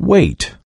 Wait.